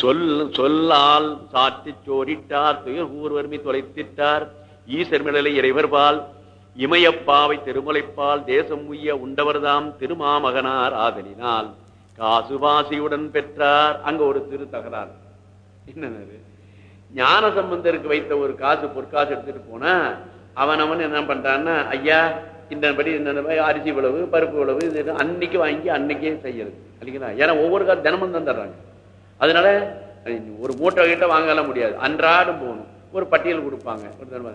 சொல் சொல்லால் சாற்றி சோரிட்டார் துயர் ஊர்வர்மி தொலைத்திட்டார் ஈசர்மிடலை இறைவர்பால் இமயப்பாவை திருமலைப்பால் தேசம் உய்ய உண்டவர்தாம் திருமாமகனார் ஆதலினால். காசுவாசியுடன் பெற்றார் அங்க ஒரு திரு தகராறு. என்னது? ஞான சம்பந்தருக்கு வைத்த ஒரு காசு பொற்காசு எடுத்துட்டு போனா அவன் அவன் என்ன பண்றான்னா ஐயா இந்த படி இந்த அரிசி விளவு பருப்பு விளவு இது அன்னைக்கு வாங்கி அன்னைக்கே செய்யறது. இல்லைங்களா? ஏன்னா ஒவ்வொரு காசு தினமும் தான் தர்றாங்க. அதனால ஒரு மூட்டை கிட்ட வாங்கலாம் முடியாது. அன்றாடம் போகணும். ஒரு பட்டியல் கொடுப்பாங்க. ஒரு தடவை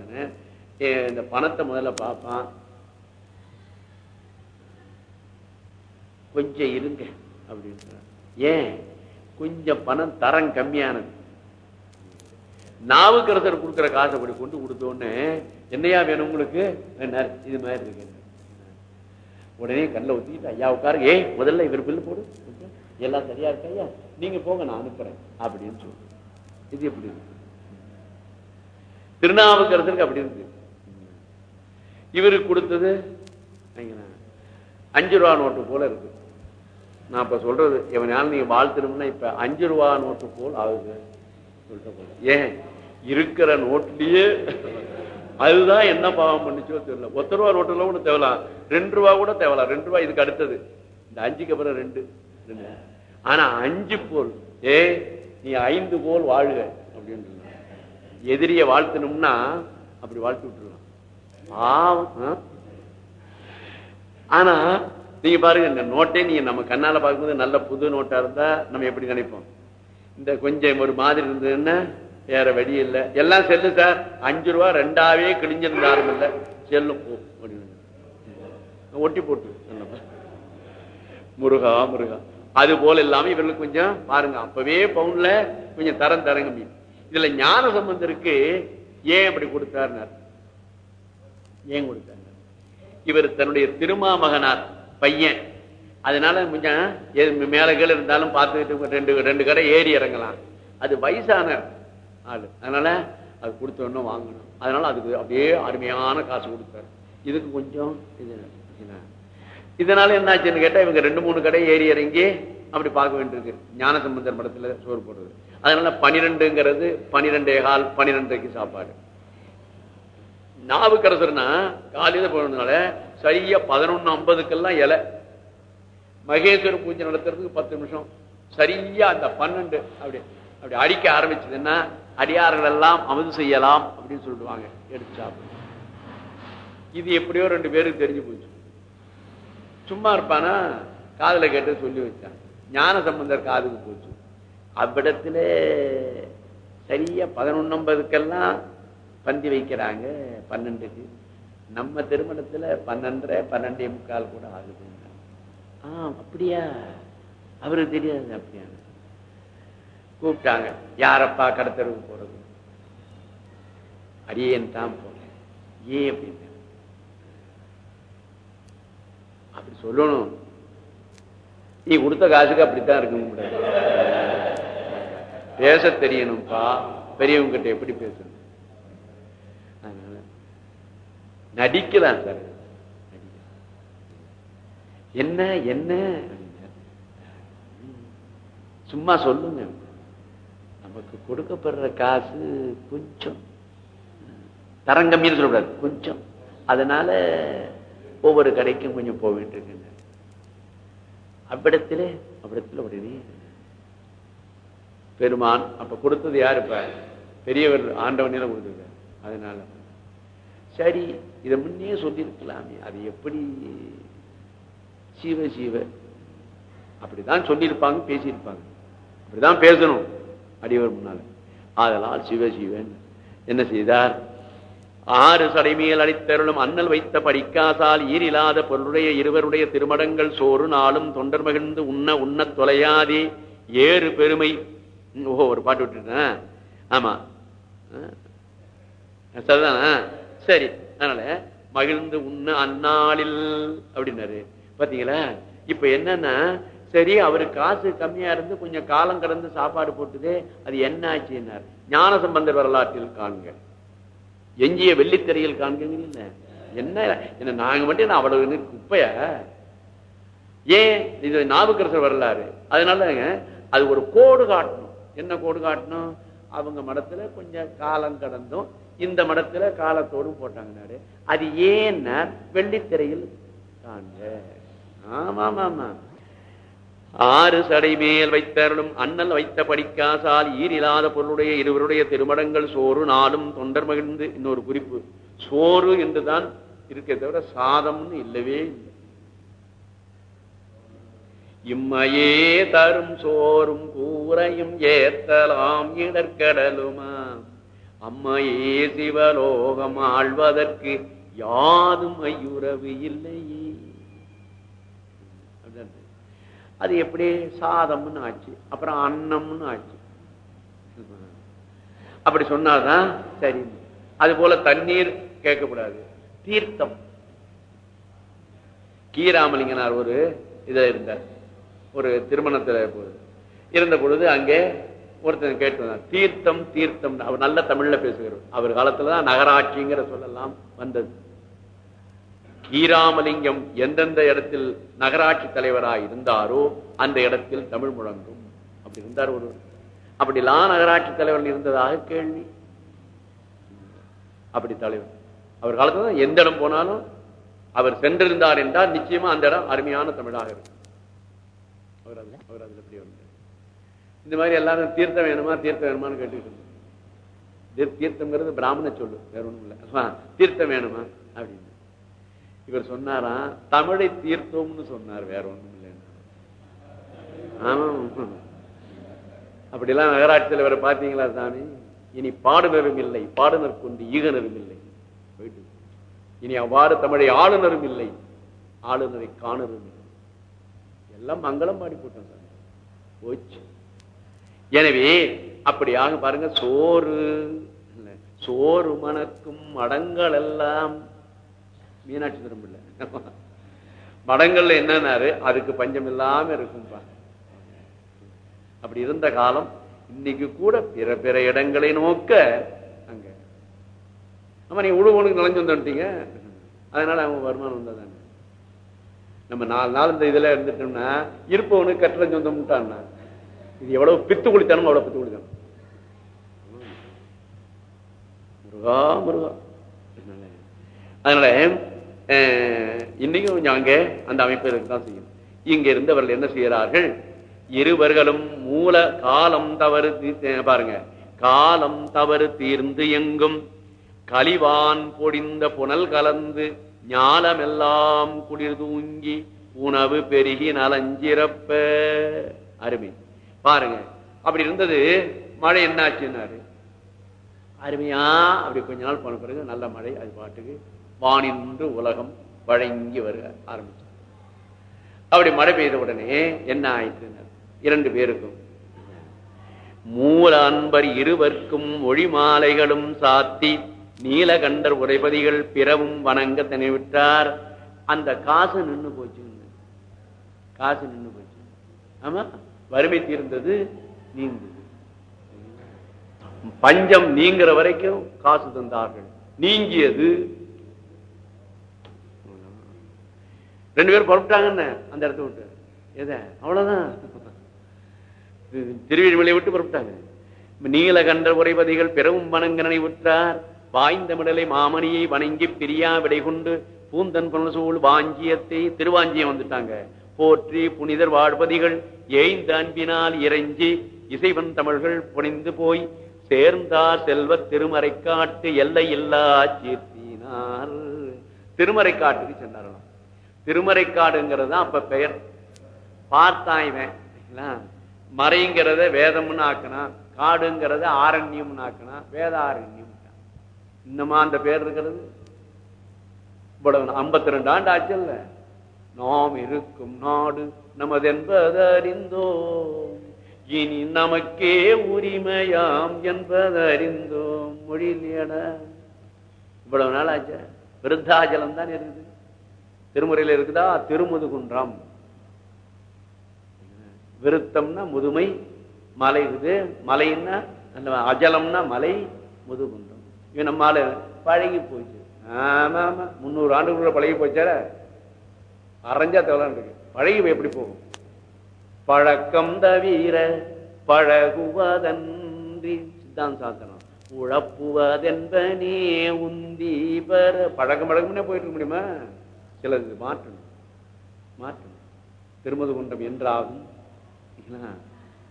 இந்த பணத்தை முதல்ல பார்ப்பான். கொஞ்சம் இருங்க அப்படின்ற ஏன்? கொஞ்சம் பணம் தரம் கம்மியானது. நாவுக்கரசர் கொடுக்குற காசை அப்படி கொண்டு கொடுத்தோன்னு என்னையா வேணும் உங்களுக்கு? இது மாதிரி இருக்கு. உடனே கண்ணில் ஊத்திட்டு ஐயா உட்காரு ஏ முதல்ல இவர் பில்லு போடு. எல்லாம் சரியா இருக்கு ஐயா நீங்க போங்க நான் அனுப்புறேன் அப்படின்னு சொல்லு. இது எப்படி இருக்கு? திருநாவுக்கரசருக்கு அப்படி இருக்கு. இவருக்கு கொடுத்தது அஞ்சு ரூபா நோட்டு போல இருக்கு. நான் இப்ப சொல்றது எவனால நீங்க வாழ்த்தணும்னா இப்ப அஞ்சு ரூபா நோட்டு போல் ஆகுது. ஏன்? இருக்கிற நோட்லயே அதுதான் என்ன பாவம் பண்ணிச்சோ தெரியல. ஒத்த ரூபா நோட்டுல ஒண்ணு தேவலாம். ரெண்டு ரூபா கூட தேவலாம். ரெண்டு ரூபா இதுக்கு அடுத்தது. இந்த அஞ்சுக்கு அப்புறம் ரெண்டு. ஆனா அஞ்சு போல். ஏ நீ ஐந்து போல் வாழ்க அப்படின்னு எதிரிய வாழ்த்தணும்னா அப்படி வாழ்த்து விட்டுருலாம். ஆனா நீங்க பாருங்க இந்த நோட்டே நீங்க நம்ம கண்ணால பார்க்கும்போது நல்ல புது நோட்டா இருந்தா நம்ம எப்படி நினைப்போம்? இந்த கொஞ்சம் ஒரு மாதிரி இருந்ததுன்னா வேற வழி இல்லை. எல்லாம் செல்லு சார். அஞ்சு ரூபா ரெண்டாவே கிழிஞ்சிருந்தாலும் இல்லை. செல்லும் போ அப்படின்னு. ஒட்டி போட்டு முருகா முருகா. அது போல இல்லாம இவர்களுக்கு கொஞ்சம் பாருங்க. அப்பவே பவுன்ல கொஞ்சம் தரம் தரங்க மீன் இதுல ஞான சம்பந்தருக்கு ஏன் அப்படி கொடுத்தாருனார்? ஏன் கொடுத்தார் இவர் தன்னுடைய திருமாமகனார் பையன். அதனால கொஞ்சம் மேல கீழே இருந்தாலும் பார்த்துக்கிட்டு ரெண்டு ரெண்டு கடை ஏறி இறங்கலாம். அது வயசான ஆளு. அதனால அது கொடுத்தோன்னு வாங்கணும். அதனால அதுக்கு அப்படியே அருமையான காசு கொடுத்தாரு. இதுக்கு கொஞ்சம் இது இதனால என்னாச்சுன்னு கேட்டா இவங்க ரெண்டு மூணு கடை ஏறி இறங்கி அப்படி பார்க்க வேண்டியிருக்கு. ஞான சம்பந்தர் மடத்துல சோறு போடுறது. அதனால பனிரெண்டுங்கிறது பனிரெண்டே கால் பனிரெண்டுக்கு சாப்பாடு. நாவுக்கரசர்னா காலையில போனதுனால சரியா பதினொன்னு ஐம்பதுக்கெல்லாம் இலை. மகேஸ்வர பூஜை நடத்துறதுக்கு பத்து நிமிஷம். சரியா அந்த பன்னெண்டு அப்படி அப்படி அடிக்க ஆரம்பிச்சதுன்னா அடியார்கள் எல்லாம் அமது செய்யலாம் அப்படின்னு சொல்லிடுவாங்க எடுத்து சாப்பிடு. இது எப்படியோ ரெண்டு பேருக்கு தெரிஞ்சு போச்சு. சும்மா இருப்பானா? காதல கேட்டு சொல்லி வச்சான். ஞான சம்பந்தர் காதுக்கு போச்சு. அவ்விடத்துல சரியா பதினொன்னம்பதுக்கெல்லாம் பந்தி வைக்கிறாங்க பன்னெண்டுக்கு. நம்ம திருமணத்துல பன்னெண்டரை பன்னெண்டே முக்கால் கூட ஆகுது. ஆ அப்படியா? அவருக்கு தெரியாது அப்படியா கூப்பிட்டாங்க. யாரப்பா கடத்தருக்கு போறது? அடியேன் தான் போறேன். ஏன் அப்படின்னு அப்படி சொல்லணும். நீ கொடுத்த காசுக்கு அப்படித்தான் இருக்க முடியாது பேச தெரியணும்ப்பா. பெரியவங்க கிட்ட எப்படி பேசணும்? அதனால நடிக்கலாம் சார். என்ன என்ன? சும்மா சொல்லுங்க. நமக்கு கொடுக்கப்படுற காசு கொஞ்சம். தரங்கம்மின்னு சொல்லக்கூடாது கொஞ்சம். அதனால ஒவ்வொரு கடைக்கும் கொஞ்சம் போயிட்டு வேண்டியிருக்குங்க அவ்விடத்திலே அவ்விடத்தில் உடனே பெருமான் அப்ப கொடுத்தது யாரு இப்ப? பெரியவர் ஆண்டவனில கொடுத்துருக்காரு. அதனால. சரி இதை முன்னே சொல்லியிருக்கலாமே. அது எப்படி? சீவ சீவ. அப்படிதான் சொல்லியிருப்பாங்க பேசியிருப்பாங்க. அப்படிதான் பேசணும். அடியவர் முன்னால. ஆதலால் சிவ சிவன் என்ன செய்தார்? ஆறு சடைமையில் அடித்தருளும் அண்ணல் வைத்த படிக்காசால் ஈரில்லாத பொருளுடைய இருவருடைய திருமடங்கள் சோறு நாளும் தொண்டர் மகிழ்ந்து உண்ண உண்ண தொலையாதே. ஏறு பெருமை. ஓஹோ ஒரு பாட்டு விட்டுட்டேன். ஆமா. சரிதானா? சரி. அதனால மகிழ்ந்து உண்ண அந்நாளில் அப்படின்னாரு. பாத்தீங்களா? இப்ப என்னன்னா சரி அவரு காசு கம்மியா இருந்து கொஞ்சம் காலம் கடந்து சாப்பாடு போட்டுதே அது என்ன ஆச்சுன்னார் ஞான சம்பந்தர் வரலாற்றில் காண்க. எஞ்சிய வெள்ளித்திரையில் காண்கிறீங்க என்ன? என்ன நாங்க மட்டும் நான் அவ்வளவு குப்பைய? ஏன்? இது நாவுக்கரசர் வரலாறு. அதனால அது ஒரு கோடு காட்டணும். என்ன கோடு காட்டணும்? அவங்க மடத்துல கொஞ்சம் காலம் கடந்தும் இந்த மடத்துல காலத்தோடும் போட்டாங்கனாரு. அது ஏன்னா வெள்ளித்திரையில் காண்க. ஆமா ஆமா ஆறு சடை மேல் வைத்தருளும் அண்ணல் வைத்த படிக்காசால் ஈரில்லாத பொருளுடைய இருவருடைய திருமடங்கள் சோறு நாளும் தொண்டர் மகிழ்ந்து. இன்னொரு குறிப்பு. சோறு என்றுதான் இருக்க தவிர சாதம்னு இல்லவே இல்லை. இம்மையே தரும் சோறும் கூரையும் ஏத்தலாம் இடர்கடலுமா? அம்மையே சிவலோகம் ஆழ்வதற்கு யாதும் ஐயுறவு இல்லையே. அது எப்படி? சாதம்னு ஆச்சு. அப்புறம் அன்னம்னு ஆச்சு. அப்படி சொன்னாதான் சரி. அது போல தண்ணீர் கேட்கக்கூடாது. தீர்த்தம். கீராமலிங்கனார் ஒரு இதில் இருந்தார். ஒரு திருமணத்தில் போது இருந்த பொழுது அங்கே ஒருத்தன் கேட்டு தீர்த்தம் தீர்த்தம். அவர் நல்ல தமிழ்ல பேசுகிறார். அவர் காலத்துலதான் நகராட்சிங்கிற சொல்லலாம் வந்தது. ஈராமலிங்கம் எந்தெந்த இடத்தில் நகராட்சி தலைவராக இருந்தாரோ அந்த இடத்தில் தமிழ் முழங்கும். அப்படி இருந்தார் ஒரு. அப்படிலாம் நகராட்சி தலைவர் இருந்ததாக கேள்வி. அப்படி தலைவர் அவர் காலத்துல எந்த இடம் போனாலும் அவர் சென்றிருந்தார் என்றால் நிச்சயமா அந்த இடம் அருமையான தமிழாக இருக்கும். அவர் அதுல அவர் அதுல எப்படி வந்தார். இந்த மாதிரி எல்லாரும் தீர்த்தம் வேணுமா தீர்த்தம் வேணுமான்னு கேட்டுக்கிட்டு தீர்- தீர்த்தம்ங்கிறது பிராமண சொல்லு வேற ஒண்ணும் இல்லை. தீர்த்தம் வேணுமா அப்படின்னு. இவர் சொன்னாராம் தமிழை தீர்த்தோம்னு சொன்னார் வேற ஒண்ணும் இல்லைன்னு. ஆமா. அப்படிலாம் நகராட்சி தலைவரை பார்த்தீங்களா சாமி? இனி பாடுனரும் இல்லை பாடுனர் கொண்டு ஈகனரும் இல்லை. போயிட்டு இனி அவ்வாறு தமிழை ஆளுநரும் இல்லை ஆளுநரை காணரும் இல்லை. எல்லாம் மங்களம் பாடி போட்டோம் சாமி. போச்சு. எனவே அப்படியாக பாருங்க சோறு சோறு மணக்கும் மடங்கள் எல்லாம் மீனாட்சி திரும்பில்ல மடங்கள்ல என்னன்னாரு? அதுக்கு பஞ்சம் இல்லாம இருக்கும்பா. அப்படி இருந்த காலம் இன்னைக்கு கூட பிற பிற இடங்களை நோக்க அங்க. ஆமா நீ உழுவனுக்கு நுழைஞ்சு வந்துட்டீங்க. அதனால அவங்க வருமானம் வந்ததாங்க நம்ம நாலு நாள் இந்த இதுல இருந்துட்டோம்னா இருப்பவனுக்கு கட்டளை சொந்தம்ட்டான்னா இது எவ்வளவு பித்து குளித்தனம் அவ்வளவு பித்து குளித்தான் முருகா. முருகா அதனால இன்னைக்கும் கொஞ்சம் அங்கே அந்த அமைப்பு இருக்கத்தான் செய்யும் இங்க இருந்தவர்கள் என்ன செய்கிறார்கள்? இருவர்களும் மூல காலம் தவறு பாருங்க. காலம் தவறு தீர்ந்து எங்கும். கலிவான் பொடிந்த புனல் கலந்து ஞாலமெல்லாம் குளிர் தூங்கி உணவு பெருகி நலஞ்சிறப்ப. அருமை. பாருங்க. அப்படி இருந்தது மழை என்னாச்சுன்னாரு? அருமையா அப்படி கொஞ்ச நாள் போன பிறகு நல்ல மழை அது பாட்டுக்கு வானின்று உலகம் வழங்கி வருக ஆரம்பிச்சு அப்படி மழை பெய்த உடனே என்ன ஆயிற்று? இரண்டு பேருக்கும். மூல அன்பர் இருவர்க்கும் ஒளி மாலைகளும் சாத்தி நீலகண்டர் உரைபதிகள் பிறவும் வணங்க தனிவிட்டார் அந்த காசு நின்னு போச்சு. காசு நின்னு போச்சு. ஆமா வறுமை தீர்ந்தது நீந்தது. பஞ்சம் நீங்கிற வரைக்கும் காசு தந்தார்கள். நீங்கியது ரெண்டு பேரும் புறப்பட்டாங்கன்னு அந்த இடத்த விட்டு எத? அவ்வளவுதான். திருவிழிமலையை விட்டு புறப்பட்டாங்க. நீலகண்ட உரைபதிகள் பிறவும் வணங்கனை விட்டார் வாய்ந்த மிடலை மாமணியை வணங்கி பிரியா விடை கொண்டு பூந்தன் புனசூழ் வாஞ்சியத்தை திருவாஞ்சியம் வந்துட்டாங்க. போற்றி புனிதர் வாழ்பதிகள் ஏய்ந்த அன்பினால் இறைஞ்சி இசைவன் தமிழ்கள் புனிந்து போய் சேர்ந்தார் செல்வ திருமறை காட்டு எல்லை இல்லா சீர்த்தினார் திருமறை காட்டுக்கு சென்றார்களாம். திருமறைக்காடுங்கிறது தான் அப்ப பெயர். பார்த்தான் இவன். மறைங்கிறத வேதம்னு ஆக்கணும் காடுங்கிறத ஆரண்யம்னு ஆக்கணும் வேத ஆரண்யம் இன்னமா அந்த பேர் இருக்கிறது. இவ்வளவு ஐம்பத்தி ரெண்டு ஆண்டு ஆச்சுல்ல. நாம் இருக்கும் நாடு நமது என்பதறிந்தோம் இனி நமக்கே உரிமையாம் என்பதறிந்தோம் மொழியிலேடா இவ்வளவு நாள் ஆச்சு. விருத்தாச்சலம் தான் இருக்குது. திருமுறையில் இருக்குதா? திருமுதுகுன்றம். விருத்தம்னா முதுமை மலை இது. மலைன்னா அந்த அஜலம்னா மலை முதுகுன்றம். இவன் நம்மால பழகி போச்சு. ஆமா ஆமா. முந்நூறு ஆண்டுக்குள்ள பழகி போச்சார அரைஞ்சா தேவலாம் இருக்கு. பழகி போய் எப்படி போகும்? பழக்கம் தவிர பழகுவதன்றி. சித்தாந்த சாஸ்திரம். உழப்புவதென்பனே உந்தி பெற. பழக்கம் பழக்கம்னே போயிட்டு இருக்க முடியுமா? சிலது மாற்றணும். மாற்றணும். திருமது குன்றம் என்றாகும்.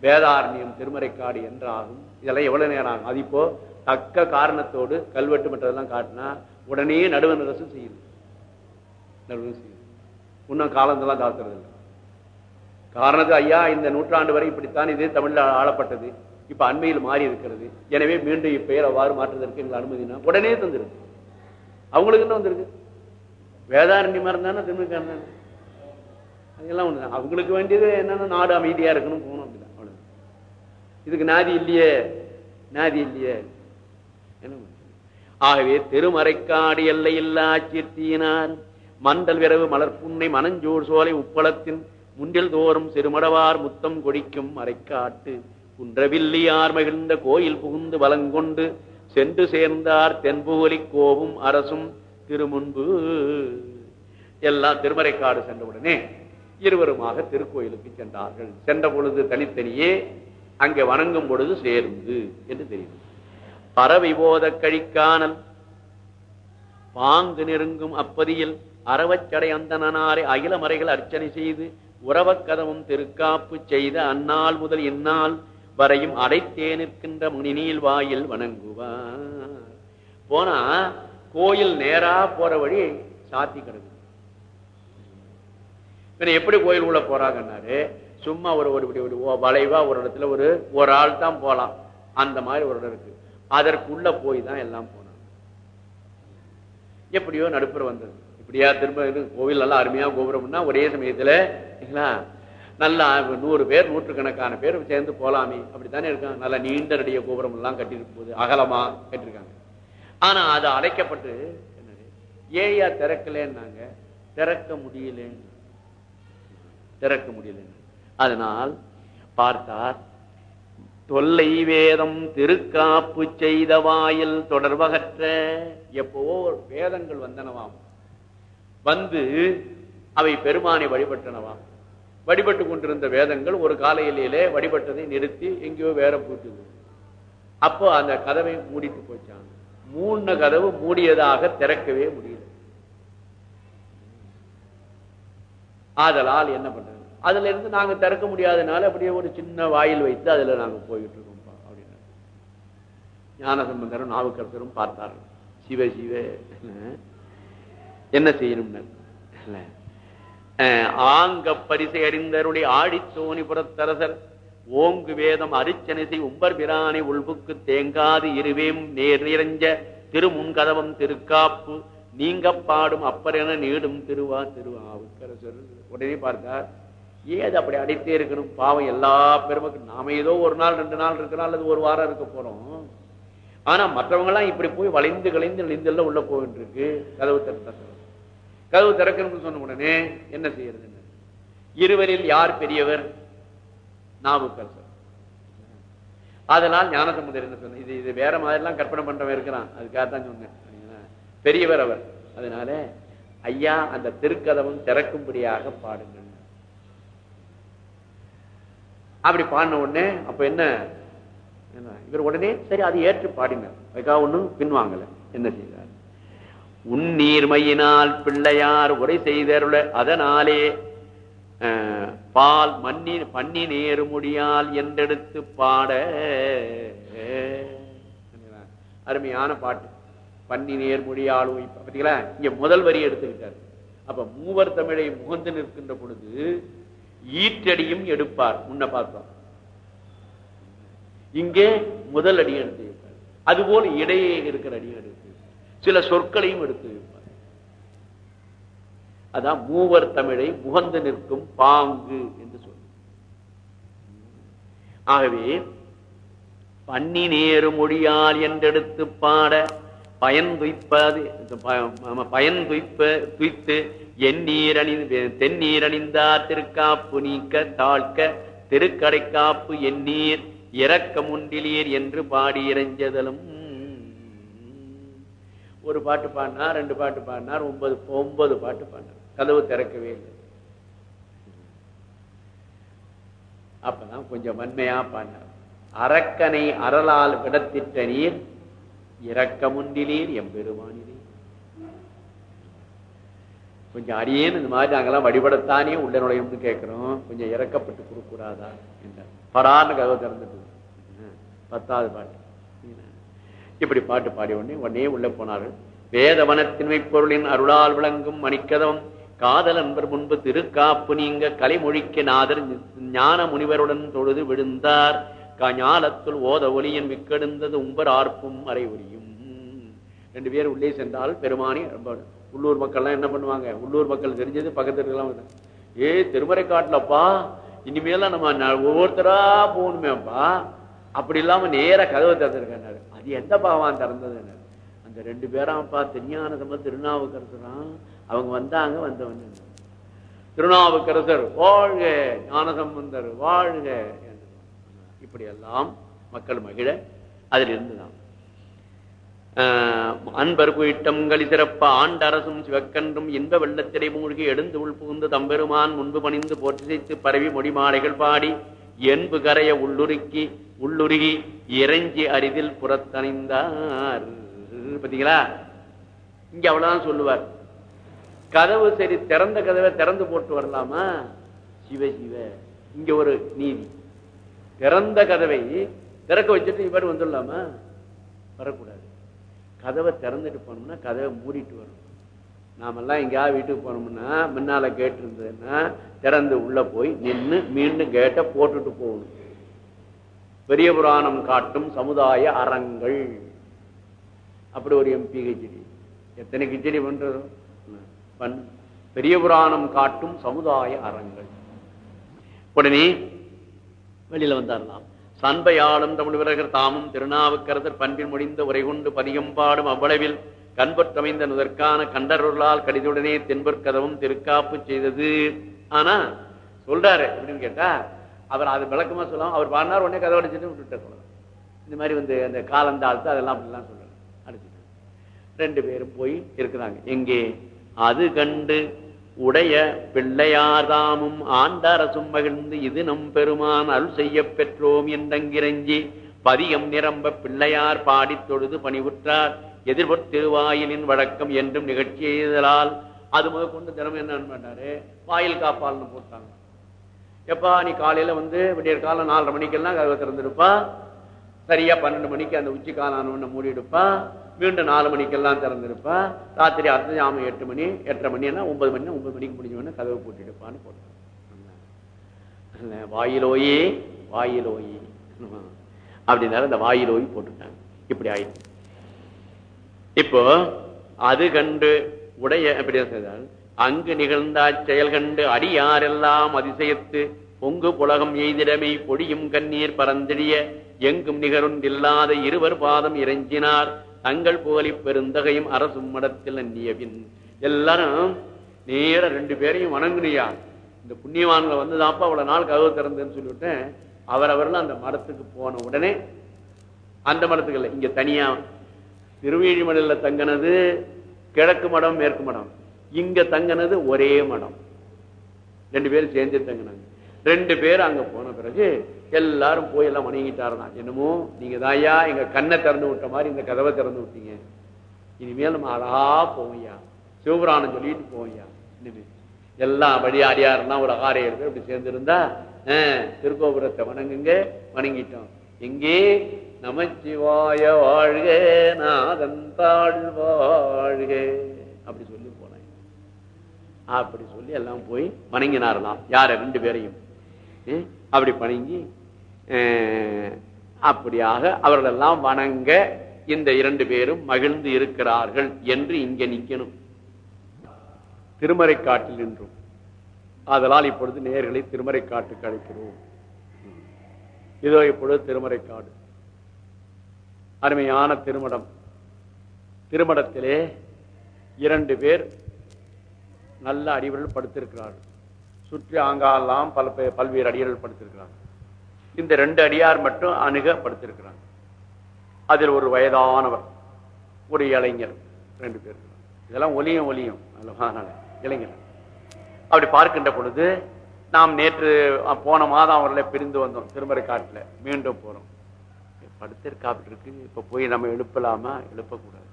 வேதாரண்யம் திருமறைக்காடு என்றாகும். இதெல்லாம் எவ்வளவு நேரம் ஆகும்? அது இப்போ தக்க காரணத்தோடு கல்வெட்டு மற்றதெல்லாம் காட்டினா உடனே நடுவன் அரசு செய்யுது. நடுவன் செய்யுது. இன்னும் காலந்தெல்லாம் தாத்துறது இல்லை காரணத்து ஐயா இந்த நூற்றாண்டு வரை இப்படித்தான் இது தமிழ்ல ஆளப்பட்டது. இப்ப அண்மையில் மாறி இருக்கிறது. எனவே மீண்டும் இப்பெயர் அவ்வாறு மாற்றுவதற்கு எங்களை அனுமதினா உடனே தந்துருக்கு. அவங்களுக்கு என்ன வந்திருக்கு? வேதாரண்டி மரம் தானே திருமணக்காரன் தானே அதெல்லாம் ஒண்ணுதான். அவங்களுக்கு வேண்டியது என்னன்னா நாடு அமைதியா இருக்கணும் போகணும் அப்படிதான். அவ்வளவு இதுக்கு நாதி இல்லையே? நாதி இல்லையே? என்ன ஆகவே திருமறைக்காடு எல்லை இல்லா சித்தியினார் மண்டல் விரவு மலர் புன்னை மனஞ்சோர் சோலை உப்பளத்தின் முண்டில் தோறும் சிறுமடவார் முத்தம் கொடிக்கும் மறைக்காட்டு. குன்றவில்லியார் மகிழ்ந்த கோயில் புகுந்து வலங்கொண்டு சென்று சேர்ந்தார் தென்புகலி கோவும் அரசும் திருமுன்பு எல்லாம் திருமறைக்காடு சென்றவுடனே இருவருமாக திருக்கோயிலுக்கு சென்றார்கள். சென்ற பொழுது தனித்தனியே அங்கே வணங்கும் பொழுது சேர்ந்து என்று தெரியும். பறவை போத கழிக்கானல் பாங்கு நெருங்கும் அப்பதியில் அறவச்சடை அந்தனாரை அகில மறைகள் அர்ச்சனை செய்து உறவக்கதமும் திருக்காப்பு செய்த அந்நாள் முதல் இந்நாள் வரையும் அடைத்தே நிற்கின்ற முனிநீல் வாயில் வணங்குவார். போனா கோயில் நேரா போற வழி சாத்தி கிடக்கு பின்ன எப்படி கோயில் உள்ள போறாங்கன்னாரு? சும்மா ஒரு ஒரு இப்படி ஒரு ஓ- வளைவா ஒரு இடத்துல ஒரு ஒரு ஆள் தான் போலாம். அந்த மாதிரி ஒரு இடம் இருக்கு. அதற்குள்ள போய் தான் எல்லாம் போனாங்க. எப்படியோ நடுப்புற வந்தது. இப்படியா திரும்ப கோவில் நல்லா அருமையா கோபுரம்னா ஒரே சமயத்துல நல்லா நூறு பேர் நூற்றுக்கணக்கான பேர் சேர்ந்து போலாமே. அப்படித்தானே இருக்காங்க. நல்லா நீண்ட நடிக கோபுரம் எல்லாம் கட்டியிருக்கும் போது அகலமா கட்டியிருக்காங்க. ஆனா அது அடைக்கப்பட்டு என்னது? ஏயா திறக்கலன்னாங்க. திறக்க முடியல திறக்க முடியல அதனால் பார்த்தார் தொல்லை வேதம் திருக்காப்பு செய்த வாயில் தொடர்பகற்ற எப்பவோ வேதங்கள் வந்தனவாம். வந்து அவை பெருமானை வழிபட்டனவாம். வழிபட்டு கொண்டிருந்த வேதங்கள் ஒரு காலையிலே வழிபட்டதை நிறுத்தி எங்கேயோ வேற போட்டு அப்போ அந்த கதவை மூடிட்டு போச்சாங்க மூணு கதவு மூடியதாக திறக்கவே முடியல. ஆதலால் என்ன பண்றது? அதுல இருந்து நாங்க திறக்க முடியாதனால அப்படியே ஒரு சின்ன வாயில் வைத்து அதுல நாங்க போயிட்டு இருக்கோம்ப்பா அப்படின்னு. ஞானசம்பந்தரும் நாவுக்கரசரும் பார்த்தார்கள். சிவ சிவ. என்ன செய்யணும்னு? அஹ், ஆங்க பரிசை அறிந்தருடைய ஆடித்தோணி புறத்தரசர். ஓங்கு வேதம் அரிச்சனை செய் உம்பர் பிரானை உள்புக்கு தேங்காது இருவேம் நேர் நிறைஞ்ச திருமுன்கதவம் திருக்காப்பு நீங்க பாடும் அப்பர் என நீடும் திருவா திருவாவுக்கரசர். உடனே பார்த்தார் ஏது அப்படி அடித்தே இருக்கணும்? பாவம் எல்லா பெருமக்கும் நாம ஏதோ ஒரு நாள் ரெண்டு நாள் இருக்கிறோம் அல்லது ஒரு வாரம் இருக்க போறோம். ஆனா மற்றவங்க எல்லாம் இப்படி போய் வளைந்து கலைந்து நெளிந்தெல்லாம் உள்ள போயிட்டு இருக்கு கதவு திறந்த கதவு திறக்கணும்னு சொன்ன உடனே என்ன செய்யறது இருவரில் யார் பெரியவர்? நாவுக்கரசர் அதனால் ஞானசமுதர் என்ன சொன்ன இது இது வேற மாதிரி எல்லாம் கற்பனை பண்றவன் இருக்கிறான். அதுக்காக தான் சொன்னேன். பெரியவர் அவர். அதனால ஐயா அந்த திருக்கதவும் திறக்கும்படியாக பாடுங்கள். அப்படி பாடின உடனே அப்ப என்ன? என்ன, இவர் உடனே சரி அது ஏற்று பாடினார். அதுக்காக ஒண்ணும் பின்வாங்கல. என்ன செய்தார்? உன்னீர்மையினால் பிள்ளையார் உரை செய்தருள அதனாலே பால் மண்ணி பண்ணி நேரு முடியால் என்றெடுத்து பாட. அருமையான பாட்டு. பண்ணி நேர் பார்த்தீங்களா இங்க முதல் வரி எடுத்துக்கிட்டார். அப்ப மூவர் தமிழை முகந்து நிற்கின்ற பொழுது ஈற்றடியும் எடுப்பார். முன்ன பார்த்தோம். இங்கே முதல் அடியும் எடுத்து வைப்பார் அதுபோல் இடையே இருக்கிற அடியும் எடுத்து சில சொற்களையும் எடுத்து வைப்பார் அதான் மூவர் தமிழை முகந்து நிற்கும் பாங்கு என்று சொல்லி ஆகவே பண்ணி நேரு மொழியால் என்றெடுத்து பாட பயன் துய்ப்பது பயன் துய்ப்ப துய்த்து எண்ணீர் அணி தென்னீர் அணிந்தார் திருக்காப்பு நீக்க தாழ்க்க திருக்கடைக்காப்பு எண்ணீர் இறக்க முண்டிலீர் என்று பாடி இறைஞ்சதலும். ஒரு பாட்டு பாடினார் ரெண்டு பாட்டு பாடினார் ஒன்பது ஒன்பது பாட்டு பாடினார். கதவு திறக்கவே இல்லை. அப்பதான் கொஞ்சம் வன்மையா பாடினார் அரக்கனை அறலால் விடத்திட்ட நீர் இரக்கமுண்டிலீர் எம்பெருமானிலே. கொஞ்சம் அடியேன் இந்த மாதிரி நாங்கெல்லாம் வழிபடத்தானே உள்ள நுழையும்னு கேட்கிறோம். கொஞ்சம் இறக்கப்பட்டு கொடுக்கூடாதா என்றார். படான்னு கதவு திறந்துட்டு பத்தாவது பாட்டு. இப்படி பாட்டு பாடிய உடனே உடனே உள்ள போனார்கள். வேதவனத்தின்மை பொருளின் அருளால் விளங்கும் மணிக்கதவம். காதல் அன்பர் முன்பு திருக்காப்பு நீங்க கலைமொழிக்க நாதர் ஞான முனிவருடன் தொழுது விழுந்தார். ஞானத்துள் ஓத ஒளியின் மிக்கெடுந்தது உம்பர் ஆர்ப்பும் அறை ஒலியும் ரெண்டு பேர் உள்ளே சென்றால் பெருமானி ரொம்ப உள்ளூர் மக்கள்லாம் என்ன பண்ணுவாங்க? உள்ளூர் மக்கள் தெரிஞ்சது பக்கத்து இருக்கலாம் ஏ திருமறை காட்டலப்பா இனிமேலாம் நம்ம ஒவ்வொருத்தரா போகணுமேப்பா. அப்படி இல்லாம நேர கதவை திறந்திருக்காரு. அது எந்த பாவம் திறந்தது அந்த ரெண்டு பேராப்பா தெரியான சம்ப திருநாவுக்கரசராம் அவங்க வந்தாங்க வந்தவன் திருநாவுக்கரசர் வாழ்க ஞானசம்பந்தர் வாழ்க இப்படி எல்லாம் மக்கள் மகிழ அதில் இருந்துதான் அன்பர் குயிட்டங்களி சிறப்ப ஆண்டரசும் சிவக்கன்றும் இன்ப வெள்ளத்திரை மூழ்கி எழுந்து உள் புகுந்து தம்பெருமான் முன்பு பணிந்து போற்றிசைத்து பரவி மொழிமாலைகள் பாடி என்பு கரைய உள்ளுருக்கி உள்ளுருகி இறைஞ்சி அரிதில் புறத்தணிந்தார். பாத்தீங்களா? இங்க அவ்வளவுதான் சொல்லுவார். கதவு சரி திறந்த கதவை திறந்து போட்டு வரலாமா? சிவ சிவ. இங்க ஒரு நீதி. திறந்த கதவை திறக்க வச்சுட்டு இவர் வந்துடலாமா? வரக்கூடாது. கதவை திறந்துட்டு போனோம்னா கதவை மூடிட்டு வரணும் நாமெல்லாம் எங்கேயாவது வீட்டுக்கு போனோம்னா முன்னால கேட்டு இருந்ததுன்னா திறந்து உள்ள போய் நின்று மீண்டும் கேட்டை போட்டுட்டு போகணும். பெரிய புராணம் காட்டும் சமுதாய அறங்கள் அப்படி ஒரு எம்பி கிச்சடி எத்தனை கிச்சடி பண்றதும்? பண் பெரிய புராணம் காட்டும் சமுதாய அறங்கள் உடனே வெளியில வந்தாரலாம். சண்பையாளும் தமிழ் விரகர் தாமும் திருநாவுக்கரசர் பண்பில் முடிந்த உரை கொண்டு பாடும் அவ்வளவில் கண்பற்றமைந்த நுதற்கான கண்டருளால் கடிதுடனே தென்பற்கதவும் திருக்காப்பு செய்தது. ஆனா சொல்றாரு அப்படின்னு கேட்டா அவர் அது விளக்கமா சொல்லலாம் அவர் பாடினார் உடனே கதவை அடிச்சுட்டு விட்டுட்டு சொல்லலாம் இந்த மாதிரி வந்து அந்த காலந்தாழ்த்து அதெல்லாம் அப்படிலாம் சொல்லலாம் அடிச்சுட்டு ரெண்டு பேரும் போய் இருக்கிறாங்க எங்கே? அது கண்டு உடைய பிள்ளையார்தாமும் ஆண்டரசும் மகிழ்ந்து இது நம் பெருமான் அருள் செய்ய பெற்றோம் என்றங்கிரஞ்சி பதியம் நிரம்ப பிள்ளையார் பாடித் தொழுது பணிவுற்றார். எதிர்பொற் திருவாயிலின் வழக்கம் என்றும் நிகழ்ச்சி செய்தலால் அது முதல் கொண்டு தினம் என்ன பண்ணாரு? வாயில் காப்பால்னு போட்டாங்க. எப்பா நீ காலையில வந்து விடியற் காலம் நாலரை மணிக்கெல்லாம் கதவை திறந்துருப்பா. சரியா பன்னெண்டு மணிக்கு அந்த உச்சி காலம் மூடி எடுப்பா மீண்டும் நாலு மணிக்கெல்லாம் திறந்திருப்பா. ராத்திரி அடுத்த ஜாமம் எட்டு மணி எட்டரை மணினா ஒன்பது மணி ஒன்பது மணிக்கு முடிஞ்சவொடனே கதவை பூட்டிடுப்பான்னு போட்டான் வாயிலோயே வாயிலோயே. அப்படின்னால அந்த வாயிலோய் போட்டுட்டாங்க. இப்படி ஆயிடுச்சு. இப்போ அது கண்டு உடைய எப்படி செய்தால் அங்கு நிகழ்ந்த செயல் கண்டு அடியாரெல்லாம் அதிசயத்து பொங்கு புலகம் எய்திடமை பொடியும் கண்ணீர் பரந்திடிய எங்கும் நிகருண்டில்லாத இருவர் பாதம் இறைஞ்சினார் தங்கள் புகழி பெருந்தகையும் அரசும் மடத்தில் அந்நியவின் எல்லாரும் நேர ரெண்டு பேரையும் வணங்குனியா? இந்த புண்ணியவான்களை வந்துதாப்பா அவ்வளவு நாள் கதவு திறந்துன்னு சொல்லிவிட்டு அவரவர்கள் அந்த மடத்துக்கு போன உடனே அந்த மடத்துக்கு இல்லை இங்க தனியா திருவேழிமலையில தங்கினது கிழக்கு மடம் மேற்கு மடம். இங்க தங்கினது ஒரே மடம். ரெண்டு பேரும் சேர்ந்து தங்கினாங்க. ரெண்டு பேரும் அங்க போன பிறகு எல்லாரும் போய் எல்லாம் வணங்கிட்டாருதான் என்னமோ நீங்க தாயா எங்க கண்ணை திறந்து விட்ட மாதிரி இந்த கதவை திறந்து விட்டீங்க. இனிமேல் நம்ம அழகா போவையா சிவபுராணம் சொல்லிட்டு போவையா இனிமேல் எல்லாம் வழியாடியாரெல்லாம் ஒரு ஆறு ஏழு பேர் இப்படி சேர்ந்திருந்தா திருக்கோபுரத்தை வணங்குங்க. வணங்கிட்டோம். எங்கே? நமச்சிவாய வாழ்க நாதன் தாழ் வாழ்க. அப்படி சொல்லி போனேன் அப்படி சொல்லி எல்லாம் போய் வணங்கினாரலாம் யார? ரெண்டு பேரையும். அப்படி பணங்கி அப்படியாக அவர்களெல்லாம் வணங்க இந்த இரண்டு பேரும் மகிழ்ந்து இருக்கிறார்கள் என்று இங்க நிக்கணும். திருமறை காட்டில் நின்றும். அதனால் இப்பொழுது நேர்களை திருமறை காட்டுக்கு அழைக்கிறோம். இதோ இப்பொழுது திருமறை காடு. அருமையான திருமடம். திருமடத்திலே இரண்டு பேர் நல்ல அடிவர்கள் படுத்திருக்கிறார்கள். சுற்றி ஆங்காலாம் பல பல்வேறு அடியார்கள் படுத்திருக்கிறாங்க. இந்த ரெண்டு அடியார் மட்டும் அணுக படுத்திருக்கிறாங்க அதில் ஒரு வயதானவர் ஒரு இளைஞர் ரெண்டு பேர் இதெல்லாம் ஒலியும் ஒலியும் இளைஞர் அப்படி பார்க்கின்ற பொழுது நாம் நேற்று போன மாதம் அவர்களை பிரிந்து வந்தோம் திருமறை காட்டில் மீண்டும் போறோம் படுத்திருக்காப்பிட்டு இருக்கு. இப்போ போய் நம்ம எழுப்பலாமா? எழுப்பக்கூடாது.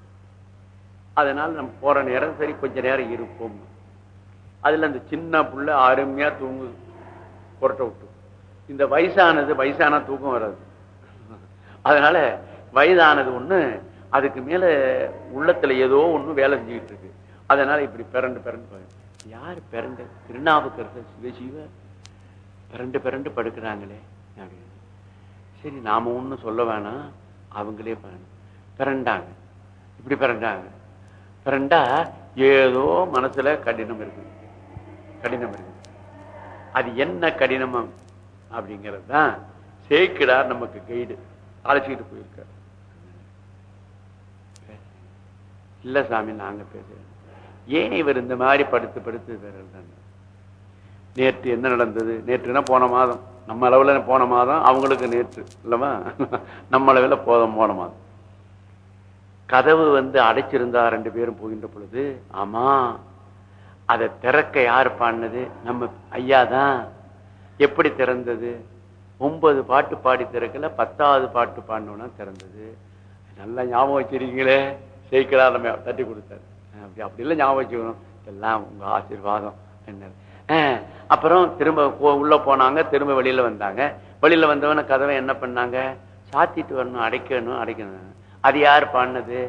அதனால் நம்ம போற நேரம் சரி கொஞ்ச நேரம் இருப்போம். அதுல அந்த சின்ன புள்ள அருமையா தூங்குது. புரட்ட விட்டு. இந்த வயசானது வயசான தூக்கம் வராது. அதனால வயதானது ஒண்ணு அதுக்கு மேல உள்ளத்துல ஏதோ ஒண்ணு வேலை செஞ்சுக்கிட்டு இருக்கு. அதனால இப்படி பிறண்டு பிறண்டு யார் பிறண்டு திருநாவுக்கரசர் சிவசிவ பிறண்டு பிறண்டு படுக்கிறாங்களே. அப்படின்னு சரி நாம ஒண்ணும் சொல்ல வேணாம். அவங்களே பிறண்டாங்க. இப்படி பிறண்டாங்க. பிறண்டா ஏதோ மனசுல கடினம் இருக்கு. கடினம் இருக்கு. அது என்ன கடினமம் அப்படிங்கிறது தான் சேக்கிடார் நமக்கு கைடு அழைச்சிக்கிட்டு போயிருக்கார். இல்ல சாமி நாங்க பேசுறோம். ஏன் இவர் இந்த மாதிரி படுத்து படுத்து பேர்கள் நேற்று என்ன நடந்தது? நேற்றுனா போன மாதம்? நம்ம அளவில் போன மாதம்? அவங்களுக்கு நேற்று இல்லவா? நம்ம அளவில் போதும் போன மாதம். கதவு வந்து அடைச்சிருந்தா ரெண்டு பேரும் போகின்ற பொழுது ஆமா அதை திறக்க யார் பாடினது? நம்ம ஐயா தான் எப்படி திறந்தது? ஒன்பது பாட்டு பாடி திறக்கல பத்தாவது பாட்டு பாடினோன்னா திறந்தது. நல்லா ஞாபகம் வச்சிருக்கீங்களே. சேர்க்கிறா நம்ம தட்டி கொடுத்தாரு. அப்படி அப்படி இல்லை ஞாபகம் வச்சுக்கணும். எல்லாம் உங்க ஆசீர்வாதம் என்ன அப்புறம் திரும்ப உள்ள போனாங்க. திரும்ப வெளியில வந்தாங்க. வெளியில வந்தவன கதவை என்ன பண்ணாங்க? சாத்திட்டு வரணும் அடைக்கணும் அடைக்கணும். அது யார் பாடினது?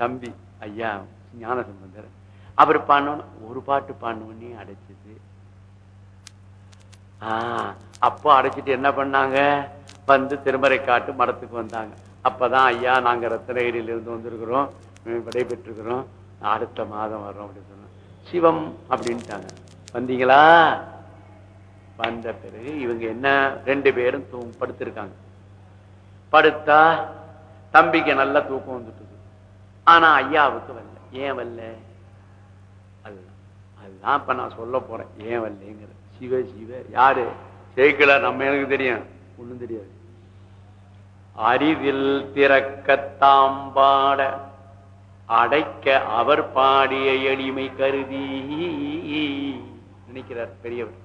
தம்பி ஐயா ஞான சம்பந்தர் அவர் பாடணும் ஒரு பாட்டு பாடினோடனே அடைச்சது. ஆஹ் அப்போ அடைச்சிட்டு என்ன பண்ணாங்க? வந்து திருமறை காட்டு மடத்துக்கு வந்தாங்க. அப்பதான் ஐயா நாங்க ரத்தனகிரியில இருந்து வந்திருக்கிறோம் விடைபெற்றிருக்கிறோம். அடுத்த மாதம் வர்றோம் அப்படின்னு சொன்னோம் சிவம் அப்படின்ட்டாங்க. வந்தீங்களா? வந்த பிறகு இவங்க என்ன ரெண்டு பேரும் தூ படுத்திருக்காங்க. படுத்தா தம்பிக்கு நல்ல தூக்கம் வந்துட்டு ஆனா ஐயாவுக்கு வரல. ஏன் வரல? அதுதான் அதுதான் இப்ப நான் சொல்ல போறேன். ஏன் வரலங்கிற சிவ சிவ யாரு? ஜெயிக்கல நம்ம எனக்கு தெரியும். ஒண்ணும் தெரியாது. அரிதில் திறக்கத்தாம்பாட அடைக்க அவர் பாடிய எளிமை கருதி நினைக்கிறார் பெரியவர்.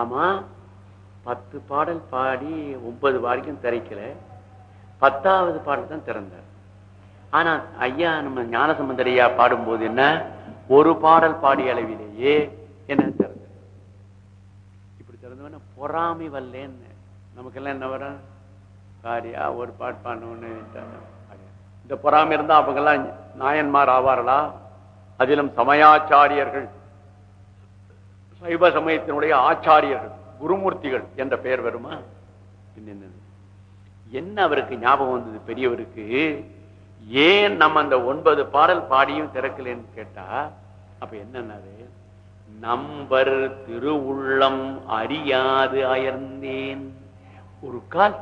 ஆமா பத்து பாடல் பாடி ஒன்பது வரைக்கும் திறக்கல பத்தாவது பாடல் தான் திறந்தார். ஆனா ஐயா நம்ம ஞானசம்பந்தரையா பாடும்போது என்ன? ஒரு பாடல் பாடிய அளவிலேயே என்ன திறந்தார் இப்படி சிறந்தவன பொறாமை வரலன்னு. நமக்கெல்லாம் என்ன வரும்? காரியா ஒரு பாட்டு பாடணும்னு இந்த பொறாமை இருந்தா அவங்கெல்லாம் நாயன்மார் ஆவார்களா? அதிலும் சமயாச்சாரியர்கள் சைவ சமயத்தினுடைய ஆச்சாரியர்கள் குருமூர்த்திகள் என்ற பெயர் வருமா? என்ன அவருக்கு ஞாபகம் வந்தது? பெரியவருக்கு ஏன் நம்ம அந்த ஒன்பது பாடல் பாடியும் திறக்கலன்னு கேட்டா அப்ப என்னன்னாரு நம்பர் திருவுள்ளம் அறியாது அயர்ந்தேன். ஒரு கால்.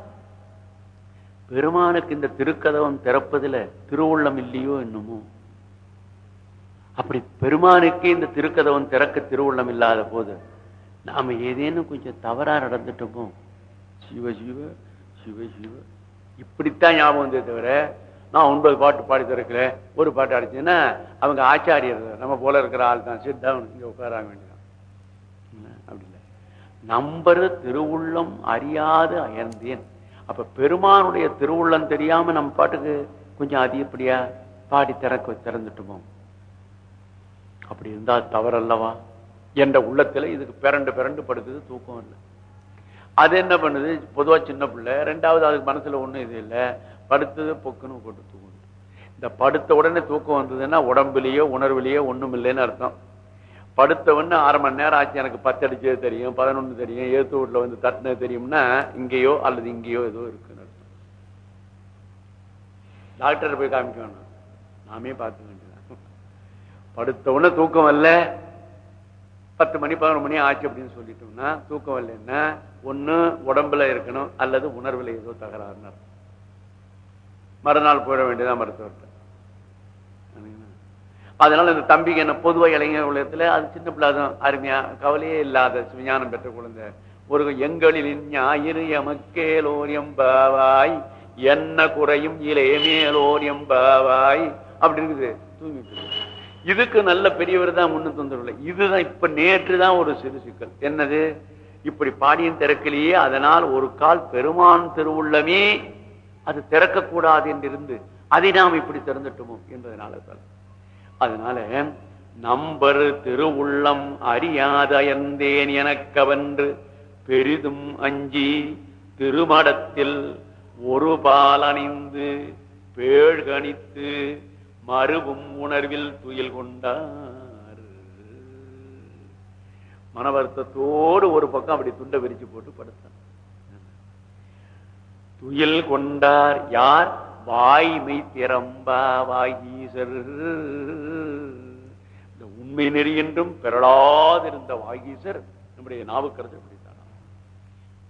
பெருமானுக்கு இந்த திருக்கதவம் திறப்பதுல திருவுள்ளம் இல்லையோ என்னமோ. அப்படி பெருமானுக்கு இந்த திருக்கதவம் திறக்க திருவுள்ளம் இல்லாத போது நாம ஏதேனும் கொஞ்சம் தவறா நடந்துட்டோமோ? சிவ சிவ சிவ சிவ. இப்படித்தான் ஞாபகம் வந்தே தவிர நான் ஒன்பது பாட்டு பாடி திறக்கிறேன் ஒரு பாட்டு அடிச்சேன்னா அவங்க ஆச்சாரியர் நம்ம போல இருக்கிற ஆள் தான். சித்தவன் இங்கே உட்கார வேண்டியதான். அப்படி இல்லை. நம்பரு திருவுள்ளம் அறியாது அயர்ந்தேன். அப்ப பெருமானுடைய திருவுள்ளம் தெரியாம நம்ம பாட்டுக்கு கொஞ்சம் அதிகப்படியா பாடி திறக்க திறந்துட்டுமோ அப்படி இருந்தா தவறல்லவா? என்ற உள்ளத்துல இதுக்கு பிறண்டு பிறண்டு படுக்குது தூக்கம் இல்லை. அது என்ன பண்ணுது? பொதுவா சின்ன பிள்ளை. ரெண்டாவது அதுக்கு மனசுல ஒண்ணும் இது இல்லை. படுத்தது பொக்குன்னு போட்டு தூக்கம் இந்த படுத்த உடனே தூக்கம் வந்ததுன்னா உடம்புலயோ உணர்வுலயோ ஒண்ணும் இல்லைன்னு அர்த்தம். படுத்த உடனே அரை மணி நேரம் ஆச்சு எனக்கு பத்து அடிச்சது தெரியும் பதினொன்னு தெரியும் ஏத்து வீட்டில் வந்து தட்டினது தெரியும்னா இங்கேயோ அல்லது இங்கேயோ ஏதோ இருக்குன்னு அர்த்தம். டாக்டர் போய் காமிக்க வேணும் நாமே பார்க்க வேண்டியதான் படுத்த உடனே தூக்கம் வரல. பத்து மணி பதினொரு மணி ஆச்சு அப்படின்னு சொல்லிட்டோம்னா தூக்கம் இல்லைன்னா ஒண்ணு உடம்புல இருக்கணும் அல்லது உணர்வுல ஏதோ தகராறுன்னு அர்த்தம். மறுநாள் போயிட வேண்டியதான் மருத்துவர்கிட்ட. அதனால இந்த தம்பிக்கு என்ன பொதுவா இளைஞர் உலகத்துல அது சின்ன பிள்ளாதான் அருமையா கவலையே இல்லாத விஞ்ஞானம் பெற்ற குழந்தை. ஒரு எங்களில் ஞாயிறு எமக்கேலோர் எம்பாவாய் என்ன குறையும் இளையமேலோர் எம்பாவாய். அப்படி இருக்குது. தூங்கிட்டு இதுக்கு நல்ல பெரியவர் தான் முன்னு தொந்தரவில்லை இதுதான் இப்ப நேற்று தான் ஒரு சிறு சிக்கல். என்னது? இப்படி பாடியின் திறக்கிலேயே அதனால் ஒரு கால் பெருமான் திருவுள்ளமே அது திறக்கக்கூடாது என்றிருந்து அதை நாம் இப்படி திறந்துட்டோமோ என்பதனால சொல்ல அதனால நம்பரு திருவுள்ளம் அறியாத அயர்ந்தேன் எனக்கவன்று பெரிதும் அஞ்சி திருமடத்தில் ஒரு பாலணிந்து பேழ்கணித்து மறுவும் உணர்வில் துயில் கொண்டார். மன வருத்தத்தோடு ஒரு பக்கம் அப்படி துண்டை விரிச்சு போட்டு படுத்தான். துயில் கொண்டார் யார்? வாய்மை திறம்பா வாகீசர் இந்த உண்மை நெறி என்றும் பெறலாதிருந்த வாகீசர் நம்முடைய நாவுக்கிறது பிடித்தாராம்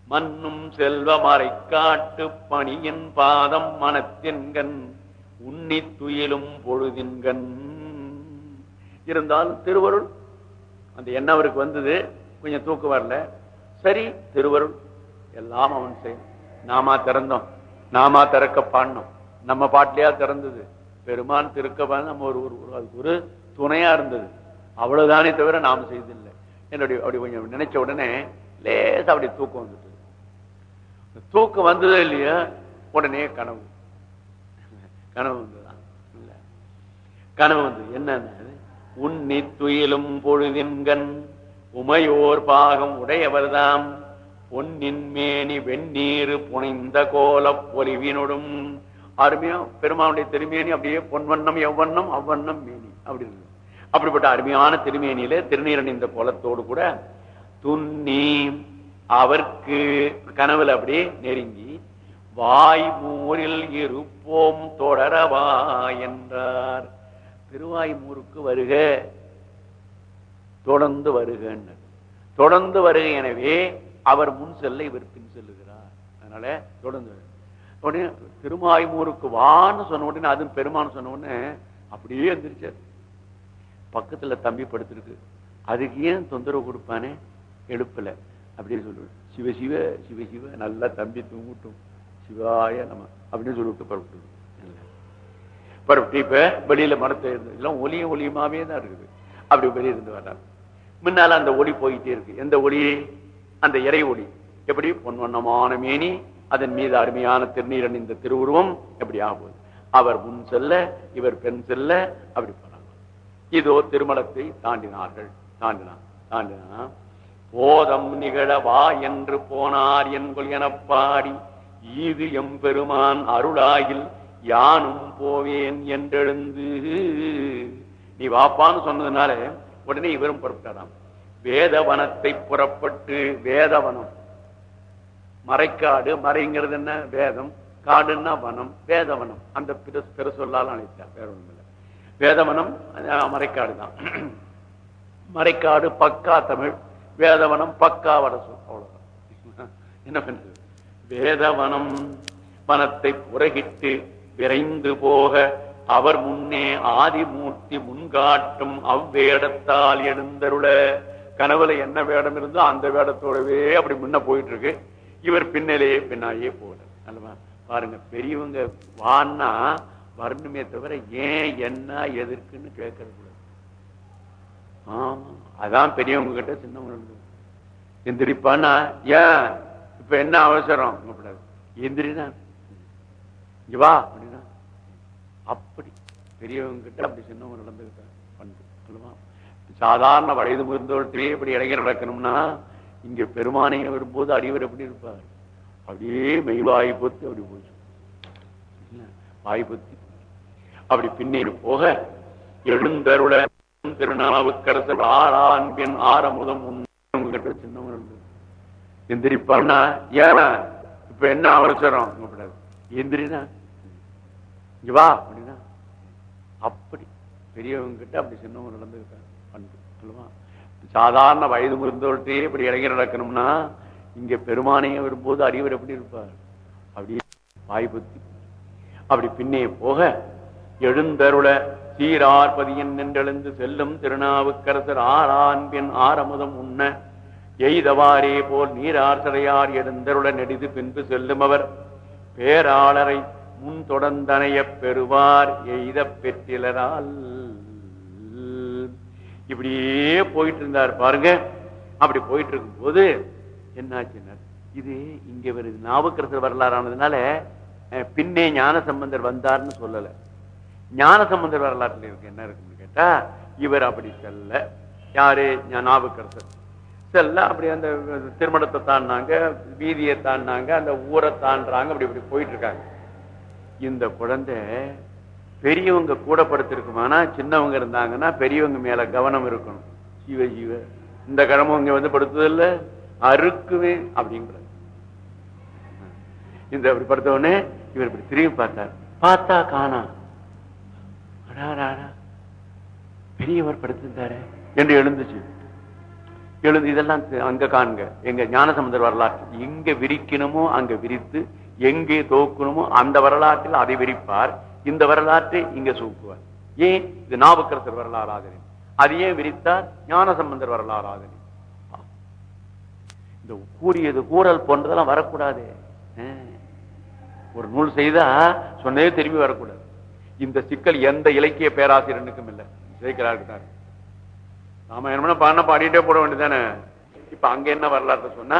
மண்ணும் செல்வமறை காட்டு பணியின் பாதம் மனத்தின்கண் உன்னி துயிலும் பொழுதின்கண். இருந்தாலும் திருவருள் அந்த எண்ணம் அவருக்கு வந்தது கொஞ்சம் தூக்கம் வரல. சரி திருவருள் எல்லாம் அவன் செய்யும் நாமா திறந்தோம். நாமா திறக்க பாடினோம். நம்ம பாட்டிலையா திறந்தது. பெருமான் திருக்க நம்ம ஒரு ஒரு அதுக்கு ஒரு துணையா இருந்தது. அவ்வளவுதானே தவிர நாம் செய்தில்லை. என்னுடைய அப்படி கொஞ்சம் நினைச்ச உடனே லேசா அப்படி தூக்கம் வந்துட்டு. தூக்கம் வந்ததோ இல்லையா உடனே கனவு. கனவு வந்ததா? இல்ல. கனவு வந்து என்னன்னு? உன்னி துயிலும் பொழுதின்கண் உமையோர் பாகம் உடையவர்தாம். பொன்னின் மேனி வெந்நீர் புனைந்த கோல பொலிவினொடும் அருமையா பெருமானுடைய திருமேனி அப்படியே பொன்வண்ணம் எவ்வண்ணம் அவ்வண்ணம் மேனி அப்படி அப்படிப்பட்ட அருமையான திருமேனியில திருநீரணிந்த கோலத்தோடு கூட துண்ணி அவர்க்கு கனவுல அப்படியே நெருங்கி வாய்மூரில் இருப்போம் தொடரவா என்றார். திருவாய்மூருக்கு வருக தொடர்ந்து வருகன்னு தொடர்ந்து வருக எனவே அவர் முன் செல்ல இவர் பின் செல்லுகிறார். அதனால தொடர்ந்து உடனே திருமாய்மூருக்கு வான்னு சொன்ன உடனே அதுவும் பெருமான்னு சொன்ன உடனே அப்படியே எந்திரிச்சார். பக்கத்துல தம்பி படுத்திருக்கு. அதுக்கு ஏன் தொந்தரவு கொடுப்பானே? எழுப்பல. அப்படின்னு சொல்லுவேன் சிவ சிவ சிவ சிவ நல்லா தம்பி தூங்கட்டும். சிவாய நம்ம அப்படின்னு சொல்லிவிட்டு பரப்பிட்டு பரப்பிட்டு இப்ப வெளியில மரத்தை இருந்து எல்லாம் ஒலியும் ஒலியுமாவே தான் இருக்குது. அப்படி வெளியே இருந்து வர்றாங்க முன்னால அந்த ஒளி போயிட்டே இருக்கு. எந்த ஒளி? அந்த இறை ஒளி. எப்படி? பொன்வண்ணமான மேனி அதன் மீது அருமையான திருநீரன் இந்த திருவுருவம் எப்படி ஆகுது? அவர் முன் செல்ல இவர் பெண் செல்ல அப்படி போறாங்க இதோ திருமணத்தை தாண்டினார்கள். தாண்டினான் தாண்டினா போதம் நிகழ வா என்று போனார் என்கொள் என பாடி ஈது எம்பெருமான் அருளாயில் யானும் போவேன் என்றெழுந்து. நீ வாப்பான்னு சொன்னதுனால உடனே இவரும் புறப்பட்டாராம். வேதவனத்தை புறப்பட்டு வேதவனம். மறைக்காடு மறைங்கிறது என்ன? வேதம். காடுன்னா வனம் வேதவனம். அந்த பிற பிற சொல்லால் அழைத்தார். வேற ஒண்ணும் இல்லை. வேதவனம் மறைக்காடு தான். மறைக்காடு பக்கா தமிழ். வேதவனம் பக்கா வடசு அவ்வளவுதான். என்ன பண்றது வேதவனம் வனத்தை புறகிட்டு விரைந்து போக அவர் முன்னே ஆதிமூர்த்தி முன்காட்டும் அவ்வேடத்தால் எழுந்தருள கனவுல என்ன வேடம் இருந்தோ அந்த வேடத்தோடவே அப்படி முன்ன போயிட்டு இருக்கு இவர் பின்னலேயே பின்னாயே போகல. அல்லவா? பாருங்க பெரியவங்க வான்னா வரணுமே தவிர ஏன் என்ன எதற்குன்னு கேட்கறது கூடாது ஆமா. அதான் பெரியவங்க கிட்ட சின்னவங்க எந்திரிப்பானா ஏன்? இப்ப என்ன அவசரம்? கூடாது எந்திரினா இங்க வா. அப்படின்னா அப்படி பெரியவங்க கிட்ட அப்படி சின்னவங்க நடந்துகிட்ட பண்பு. சொல்லுவான் சாதாரண வயது முதிர்ந்தவர்களே இப்படி இளைஞர் நடக்கணும்னா இங்க பெருமானை வரும்போது அடிவர் எப்படி இருப்பார்? அப்படியே மெய்வாய் பொத்து அப்படி போச்சு. இல்ல, வாய் பொத்தி. அப்படி பின்னேறி போக எழுந்தருள திருநாவுக்கரசர் ஆறான் பெண் ஆரமுதம் சின்னவன் சின்னவங்க இருந்து எந்திரிப்பான்னா ஏன்னா இப்ப என்ன அவசரம்? கூப்பிடாது எந்திரினா இங்க வா அப்படின்னா அப்படி பெரியவங்க கிட்ட அப்படி சின்னவங்க நடந்துக்கிட்டாங்க பண்பு அல்லவா சாதாரண வயது முதிர்ந்தவர்கிட்டயே இப்படி இளைஞர் நடக்கணும்னா இங்க பெருமானையே வரும்போது அறிவர் எப்படி இருப்பார்? அப்படியே வாய் அப்படி பின்னே போக எழுந்தருள சீரார்பதியன் நின்றெழுந்து செல்லும் திருநாவுக்கரசர் ஆறான்பின் ஆரமுதம் உண்ண எய்தவாரே போல் நீரார் சடையார் எழுந்தருள நெடிது பின்பு செல்லும் அவர் பேராளரை முன் தொடர்ந்தனைய பெறுவார் எய்த பெற்றிலரால் இப்படியே போயிட்டு இருந்தார் பாருங்க. அப்படி போயிட்டு இருக்கும்போது என்னாச்சுன்னா இது இங்க வருது நாவுக்கரசர் வரலாறானதுனால அஹ், பின்னே ஞான சம்பந்தர் வந்தார்னு சொல்லல. ஞான சம்பந்தர் வரலாற்றுல இருக்கு என்ன இருக்குன்னு கேட்டா இவர் அப்படி செல்ல. யாரு? நாவுக்கரசர். செல்ல அப்படி அந்த திருமணத்தை தாண்டினாங்க வீதியை தாண்டினாங்க அந்த ஊரை தாண்டுறாங்க அப்படி இப்படி போயிட்டு இருக்காங்க இந்த குழந்தை பெரியவங்க கூட படுத்திருக்குமானா சின்னவங்க இருந்தாங்கன்னா பெரியவங்க மேல கவனம் இருக்கணும். ஜீவ ஜீவ. இந்த கிழமை இங்க வந்து படுத்ததில்ல. அறுக்குவே அப்படிங்கிற. இந்த அப்படி படுத்த உடனே இவர் இப்படி திரும்பி பார்த்தார். பார்த்தா காணா. பெரியவர் படுத்திருந்தாரு என்று எழுந்துச்சு. எழுந்து இதெல்லாம் அங்க காண்க. எங்க ஞானசமுதர் வரலாற்று. எங்க விரிக்கணுமோ அங்க விரித்து எங்கே தோக்கணுமோ அந்த வரலாற்றில் அதை விரிப்பார். இந்த வரலாற்றை இங்க சூக்குவார் ஏன்? இது நாவுக்கரசர் வரலாறு அது ஏன் விரித்தார்? ஞானசம்பந்தர் வரலாறு ஆதரவு இந்த கூறியது கூறல் போன்றதெல்லாம் வரக்கூடாது. ஒரு நூல் செய்தா சொன்னதே திரும்பி வரக்கூடாது. இந்த சிக்கல் எந்த இலக்கிய பேராசிரியனுக்கும் இல்லை. ஜெயிக்கிறாருக்கு தான் ராமாயணம்னா பாடினா பாடிட்டே போட வேண்டியதானே இப்ப அங்க என்ன வரலாறு சொன்னா